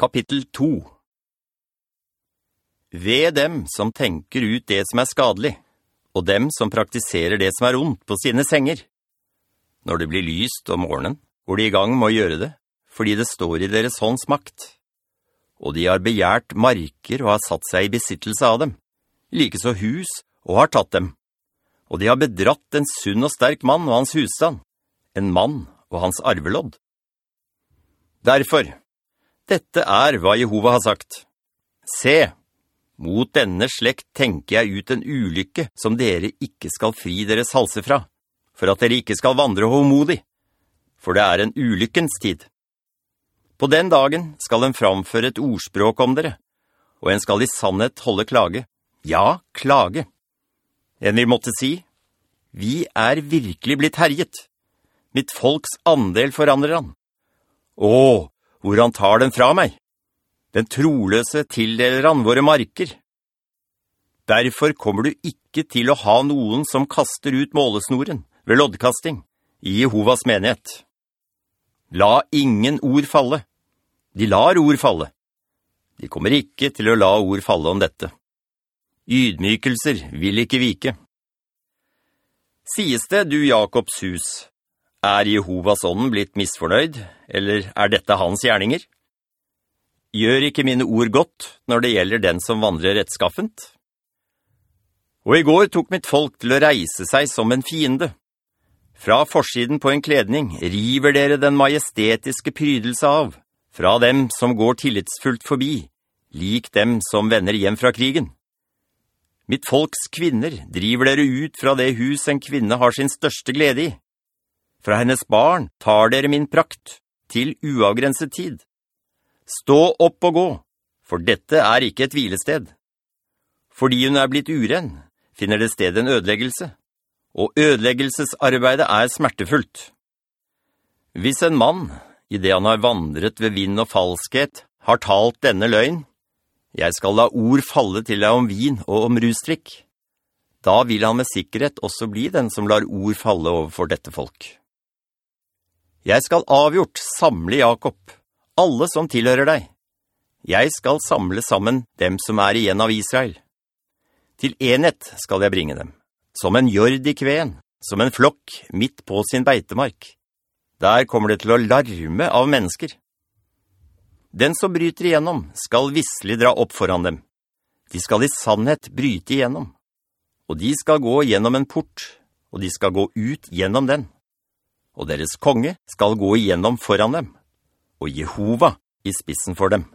Kapittel 2 Ved dem som tenker ut det som er skadelig, og dem som praktiserer det som er ondt på sine senger. Når det blir lyst om morgenen, går de i gang med å gjøre det, fordi det står i deres hånds makt. Og de har begjært marker og har satt seg i besittelse av dem, like så hus og har tatt dem. Og de har bedratt en sunn og sterk mann og hans husstand, en mann og hans arvelodd. Derfor, dette er hva Jehova har sagt. Se, mot denne slekt tenker jeg ut en ulykke som dere ikke skal fri deres halse fra, for at dere ikke skal vandre homodig, for det er en ulykkens tid. På den dagen skal en framføre et ordspråk om dere, og en skal i sannhet holde klage. Ja, klage. En vil måtte si, vi er virkelig blitt herjet. Mitt folks andel forandrer han. Åh, hvor han tar den fra meg. Den troløse tildeler han våre marker. Derfor kommer du ikke til å ha noen som kaster ut målesnoren ved loddkasting i Jehovas menighet. La ingen ord falle. De lar ord falle. De kommer ikke til å la ord falle om dette. Ydmykelser vil ikke vike. Sies det, du Jakobs hus, er Jehovas ånden blitt misfornøyd, eller er dette hans gjerninger? Gjør ikke mine ord godt når det gjelder den som vandrer rettskaffent? Og i går tok mitt folk til å reise seg som en fiende. Fra forsiden på en kledning river dere den majestetiske prydelse av, fra dem som går tillitsfullt forbi, lik dem som vender hjem fra krigen. Mitt folks kvinner driver dere ut fra det hus en kvinne har sin største glede i, fra hennes barn tar dere min prakt, til uavgrenset tid. Stå opp og gå, for dette er ikke et hvilested. Fordi hun er blitt uren, finner det sted en ødeleggelse, og ødeleggelsesarbeidet er smertefullt. Hvis en mann, i det han har vandret ved vind og falskhet, har talt denne løgn, jeg skal la ord falle til deg om vin og om rustrikk, da vil han med sikkerhet også bli den som lar ord falle overfor dette folk. Jeg skal avgjort samle Jakob, alle som tilhører deg. Jeg skal samle sammen dem som er igjen av Israel. Til enhet skal jeg bringe dem, som en jord i kven, som en flokk midt på sin beitemark. Der kommer det til å larme av mennesker. Den som bryter igjennom skal visselig dra opp foran dem. De skal i sannhet bryte igjennom. Og de skal gå gjennom en port, og de skal gå ut gjennom den og deres konge skal gå igjennom foran dem, og Jehova i spissen for dem.